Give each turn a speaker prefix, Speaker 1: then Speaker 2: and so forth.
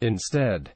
Speaker 1: Instead,